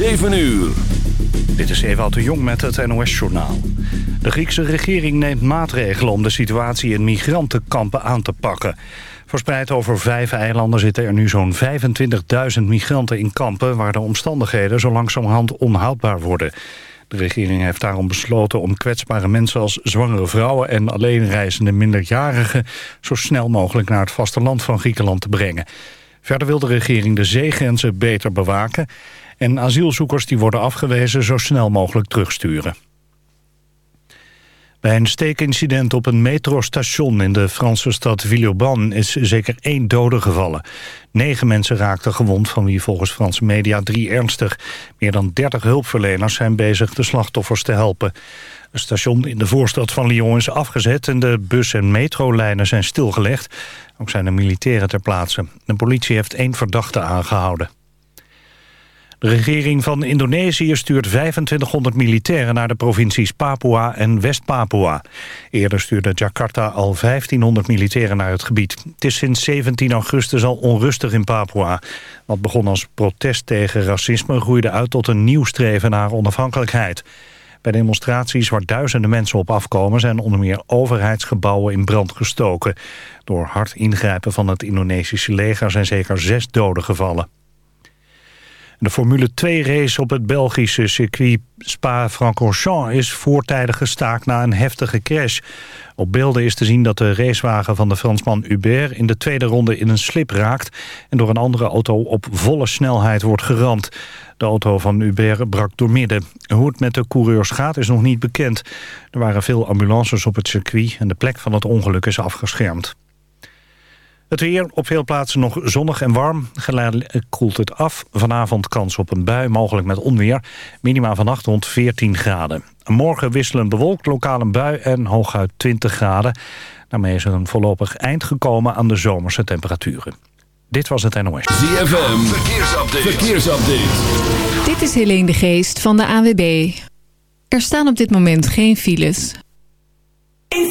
7 uur. Dit is Ewout de Jong met het NOS-journaal. De Griekse regering neemt maatregelen om de situatie in migrantenkampen aan te pakken. Verspreid over vijf eilanden zitten er nu zo'n 25.000 migranten in kampen... waar de omstandigheden zo langzamerhand onhoudbaar worden. De regering heeft daarom besloten om kwetsbare mensen als zwangere vrouwen... en alleenreizende minderjarigen zo snel mogelijk naar het vasteland van Griekenland te brengen. Verder wil de regering de zeegrenzen beter bewaken... en asielzoekers die worden afgewezen zo snel mogelijk terugsturen. Bij een steekincident op een metrostation in de Franse stad Villeurbanne is zeker één dode gevallen. Negen mensen raakten gewond, van wie volgens Franse media drie ernstig. Meer dan dertig hulpverleners zijn bezig de slachtoffers te helpen. Het station in de voorstad van Lyon is afgezet en de bus- en metrolijnen zijn stilgelegd. Ook zijn er militairen ter plaatse. De politie heeft één verdachte aangehouden. De regering van Indonesië stuurt 2500 militairen naar de provincies Papua en West-Papua. Eerder stuurde Jakarta al 1500 militairen naar het gebied. Het is sinds 17 augustus al onrustig in Papua. Wat begon als protest tegen racisme groeide uit tot een nieuw streven naar onafhankelijkheid. Bij demonstraties waar duizenden mensen op afkomen... zijn onder meer overheidsgebouwen in brand gestoken. Door hard ingrijpen van het Indonesische leger zijn zeker zes doden gevallen. De Formule 2-race op het Belgische circuit Spa-Francorchamps is voortijdig gestaakt na een heftige crash. Op beelden is te zien dat de racewagen van de Fransman Hubert in de tweede ronde in een slip raakt en door een andere auto op volle snelheid wordt geramd. De auto van Hubert brak doormidden. Hoe het met de coureurs gaat is nog niet bekend. Er waren veel ambulances op het circuit en de plek van het ongeluk is afgeschermd. Het weer op veel plaatsen nog zonnig en warm. Geleidelijk koelt het af. Vanavond kans op een bui, mogelijk met onweer. Minima vannacht rond 14 graden. Morgen wisselen bewolkt, lokaal een bui en hooguit 20 graden. Daarmee is er een voorlopig eind gekomen aan de zomerse temperaturen. Dit was het NOS. ZFM, verkeersupdate. verkeersupdate. Dit is Helene de Geest van de AWB. Er staan op dit moment geen files. In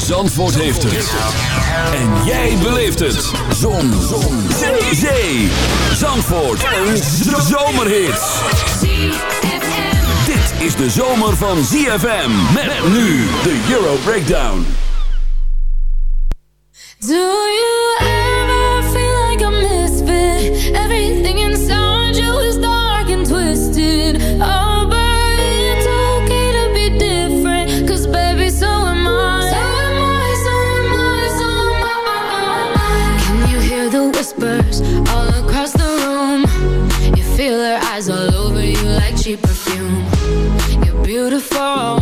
Zandvoort heeft het. En jij beleeft het. Zon. Zon. Zee. Zee. Zandvoort. Een zomerhit. Dit is de zomer van ZFM. Met nu de Euro Breakdown. Do you ever feel like a misfit? Everything inside Oh.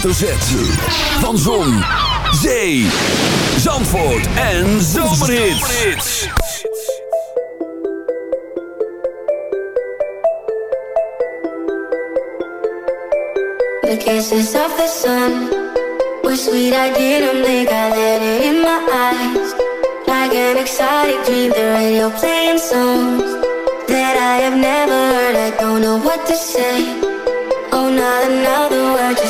hoofdletter Z. Van Zon, Zee, Zandvoort en Zomerhits. The kisses of the sun were sweet, I didn't think I let it in my eyes. Like an exotic dream, the radio playing songs that I have never heard. I don't know what to say. Oh, not another word.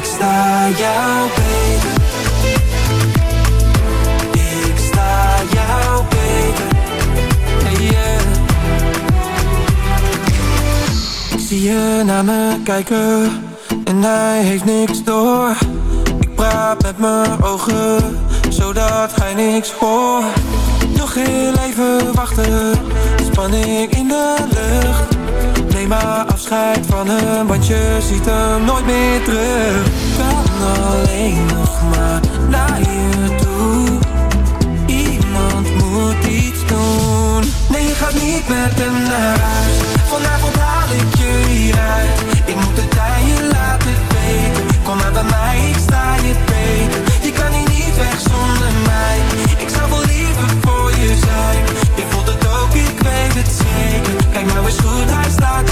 Ik sta jouw beter. Ik sta jouw beter. Yeah. Ik zie je naar me kijken en hij heeft niks door. Ik praat met mijn ogen zodat hij niks hoort. Nog heel even wachten, spanning in de lucht Neem maar afscheid van hem, want je ziet hem nooit meer terug. Kan alleen nog maar naar je toe. Iemand moet iets doen. Nee, je gaat niet met hem naar huis. Vanavond haal ik je hieruit. Ik moet het aan laten weten. Kom maar bij mij, ik sta je beter. Je kan hier niet weg zonder mij.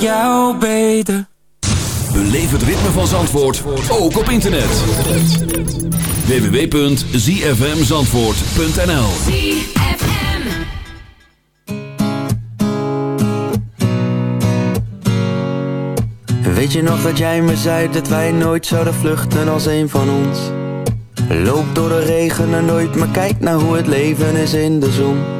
Jou beter. Beleef het ritme van Zandvoort, ook op internet. www.zfmzandvoort.nl Weet je nog dat jij me zei dat wij nooit zouden vluchten als een van ons? Loop door de regen en nooit, maar kijk naar hoe het leven is in de zon.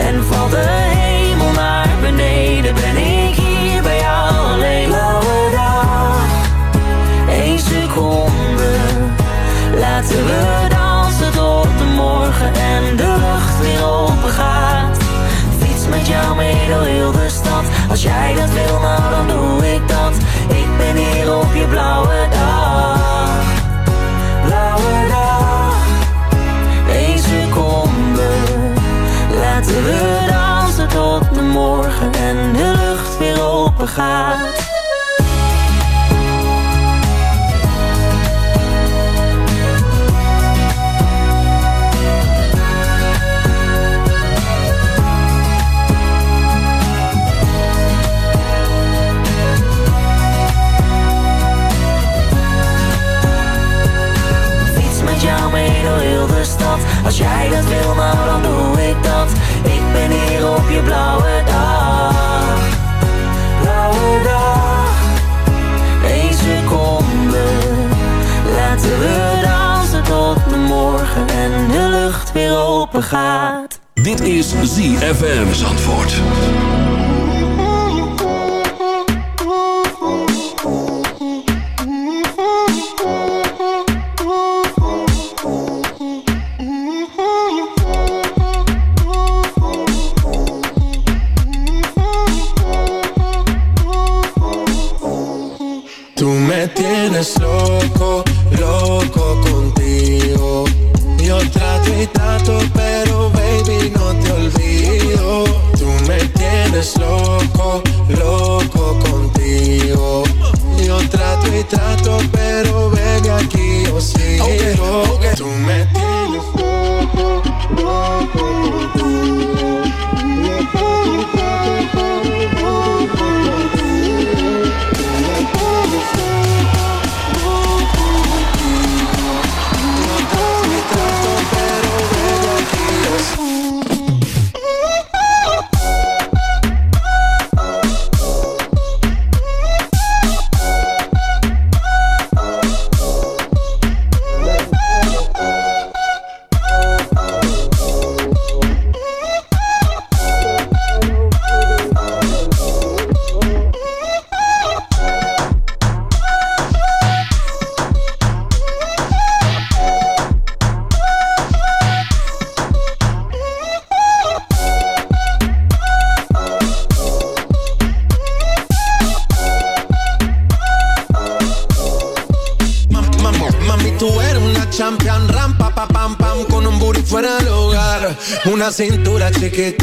en valt de hemel naar beneden, ben ik hier bij jou alleen. Blauwe dag, één seconde, laten we dansen tot de morgen en de 哈。Is ZFM Zandvoort. Cintura chiquita,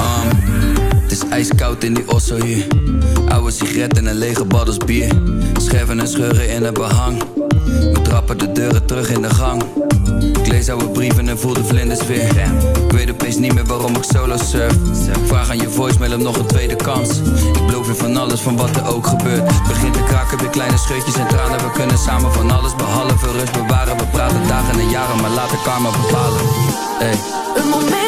Um, het is ijskoud in die osso hier. Oude sigaret en een lege baddels bier. Scherven en scheuren in het behang. Trappen de deuren terug in de gang. Ik lees oude brieven en voel de vlinders weer. Ik weet opeens niet meer waarom ik solo surf. Vraag aan je voicemail om nog een tweede kans. Ik beloof je van alles, van wat er ook gebeurt. Begint te kraken, weer kleine scheutjes en tranen. We kunnen samen van alles behalve rust bewaren. We praten dagen en jaren, maar laten karma bepalen. Hey. Een moment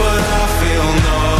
but I feel numb.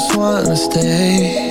just wanna stay.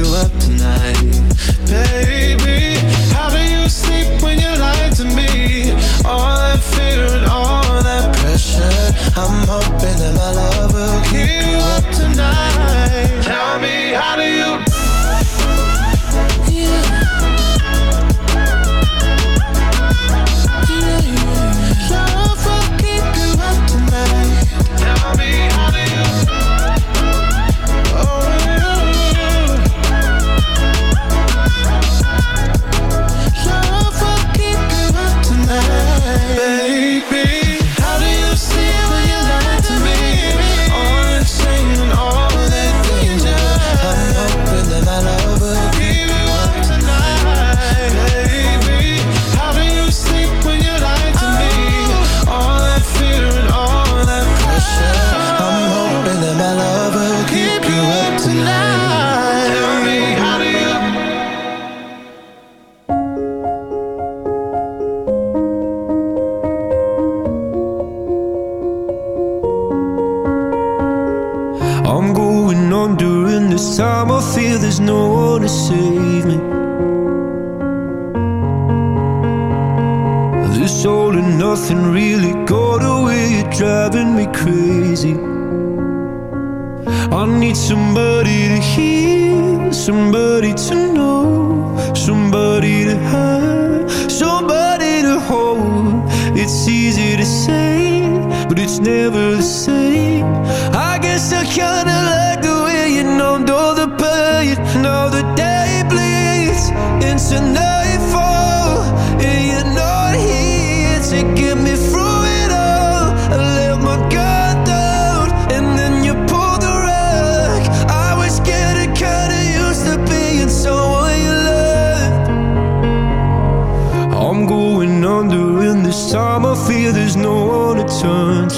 you up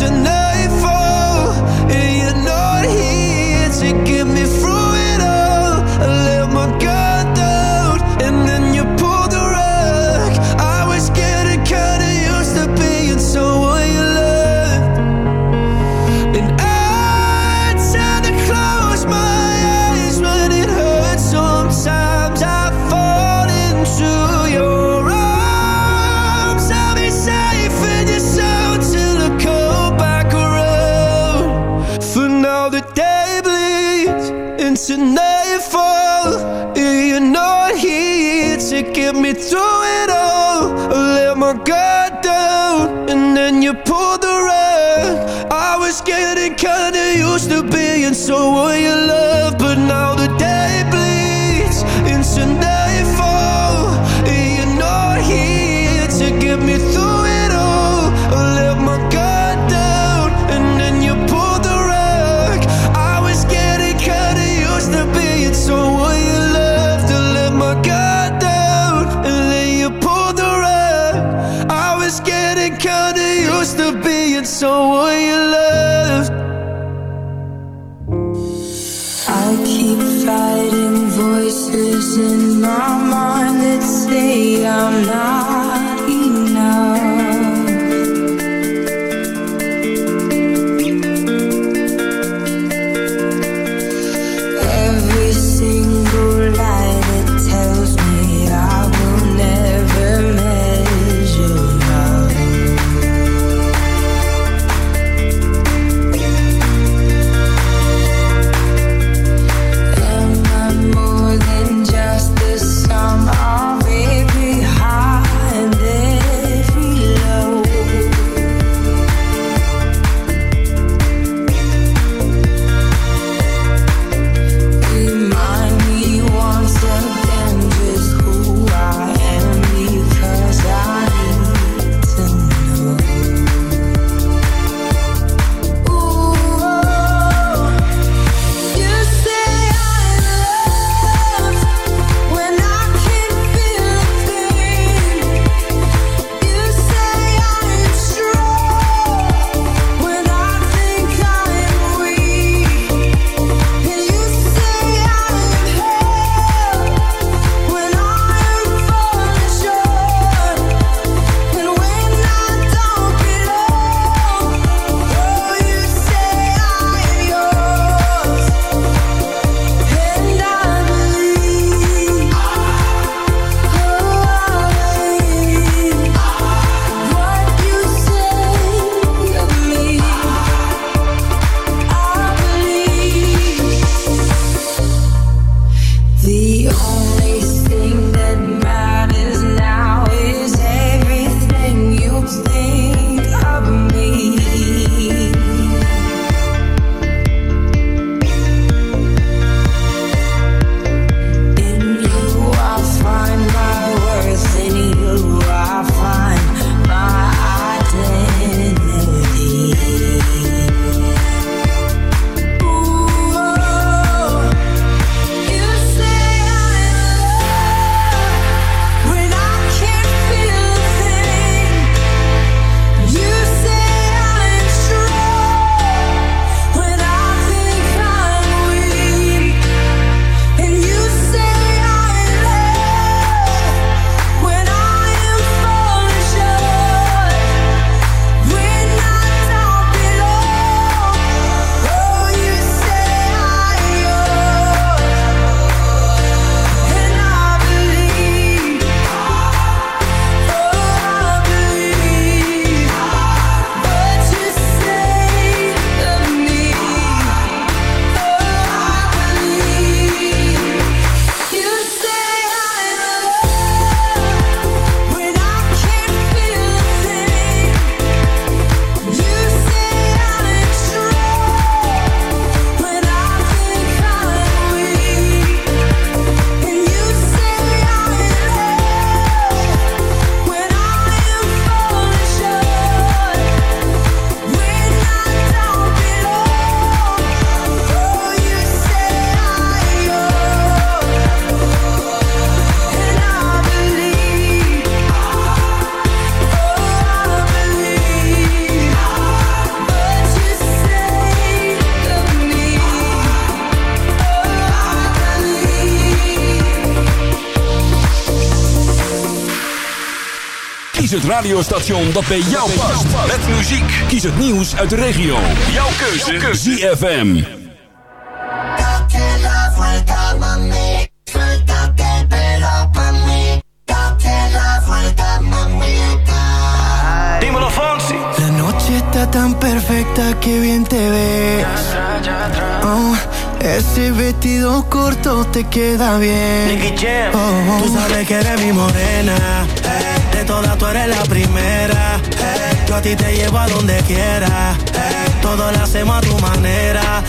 listen 说我。Kies het radiostation dat bij jou past. Met muziek. Kies het nieuws uit de regio. Jouw keuze. Jouw keuze. ZFM. Dímelo Fonsi. La noche está tan perfecta que bien te ves. Oh. Ese vestido corto te queda bien. Oh, oh, tú sabes que eres mi morena. Hey. todas tú eres la primera. Yo a ti te llevo a donde quiera. Hey. Todo lo hacemos a tu manera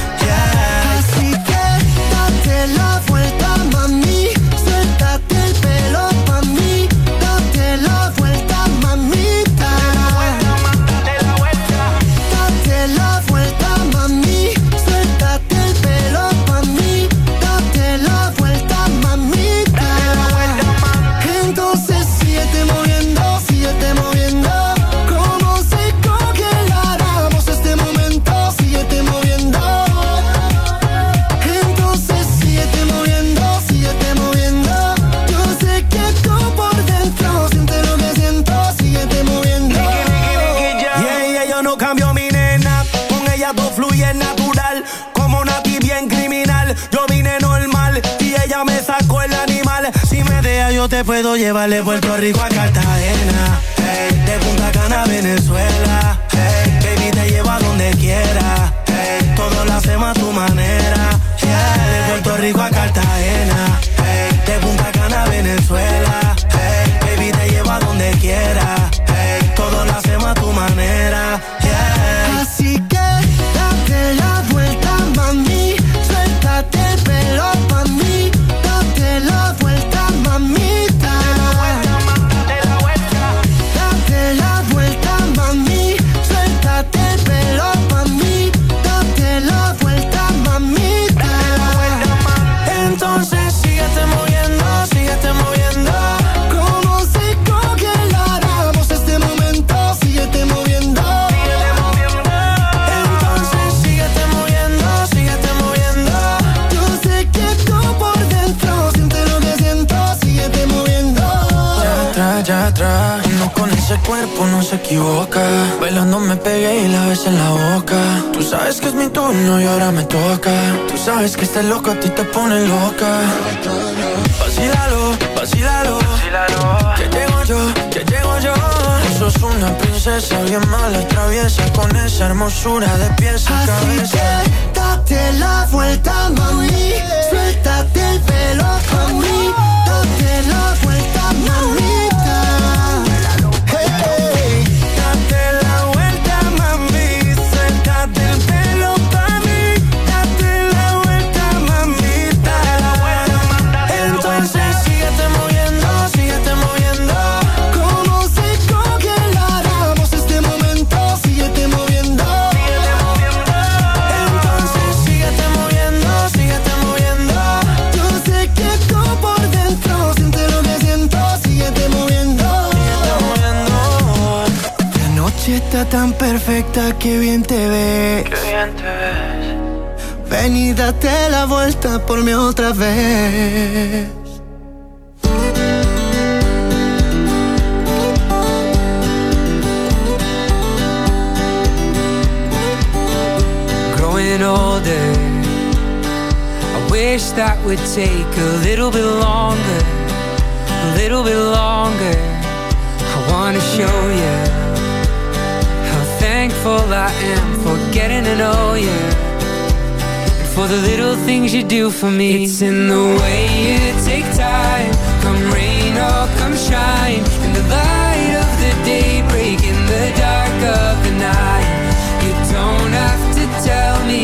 te puedo llevar de Puerto Rico a Cartagena. Hey, de Punta Cana a Venezuela. Hey, baby, te llevo a donde quiera. Hermosura de pies a Así cabeza. que date la vuelta, mami. Noche tan perfecta que bien te ves. Qué bien te ves. Ven y date la vuelta por mí otra vez. growing older. I wish that would take a little bit longer, a little bit longer. I wanna show you how thankful I am for getting to know you. And for the little things you do for me. It's in the way you take time, come rain or come shine. In the light of the day, break in the dark of the night. You don't have to tell me,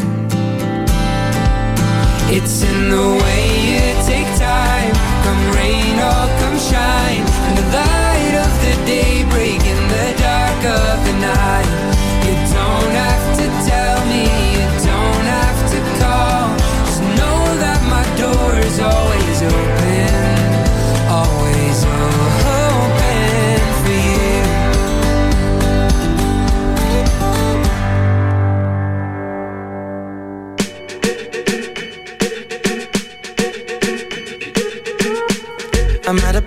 It's in the way